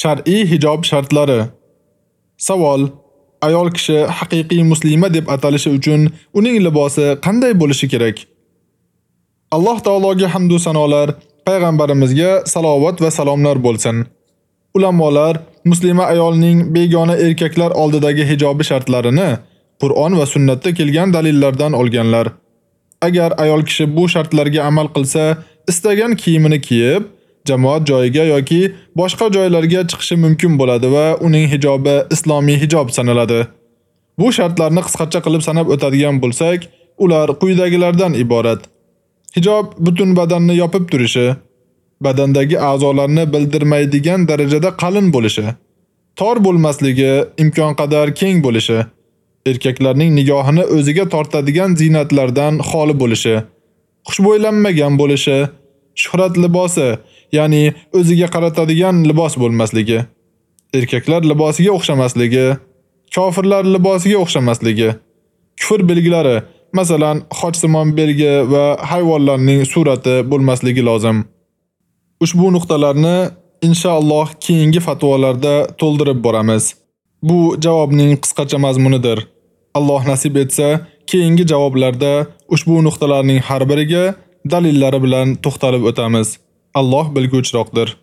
Shar'iy hijob shartlari. Savol: Ayol kishi haqiqiy muslima deb atalishi uchun uning libosi qanday bo'lishi kerak? Alloh taologa hamd va sanolar, payg'ambarimizga salovat va salomlar bo'lsin. Ulamolar muslima ayolning begona erkaklar oldidagi hijobi shartlarini Qur'on va sunnatda kelgan dalillardan olganlar. Agar ayol kishi bu shartlarga amal qilsa, istagan kiyimini kiyib, jamoat joyiga yoki boshqa joylarga chiqishi mumkin bo'ladi va uning hijobi islomiy hijob sanaladi. Bu shartlarni qisqacha qilib sanab o'tadigan bo'lsak, ular quyidagilardan iborat. Hijob butun badanni yopib turishi, badandagi a'zolarni bildirmaydigan darajada qalin bo'lishi, tor bo'lmasligi, imkon qadar keng bo'lishi, erkaklarning nigohini o'ziga tortadigan zinatlardan xoli bo'lishi, xushbo'ylanmagan bo'lishi, shuhrat libosi, ya'ni o'ziga qaratadigan libos bo'lmasligi, erkaklar libosiga o'xshamasligi, kofirlar libosiga o'xshamasligi, kufr belgilari, masalan, xochsimon belgi va hayvonlarning surati bo'lmasligi lozim. Ushbu nuqtalarni inshaalloh keyingi fatvolarda to'ldirib boramiz. Bu javobning qisqacha mazmunidir. Alloh nasib etsa, keyingi javoblarda ushbu nuqtalarning har biriga dalillari bilan to'xtalib o'tamiz. Alloh bilguvchiroqdir.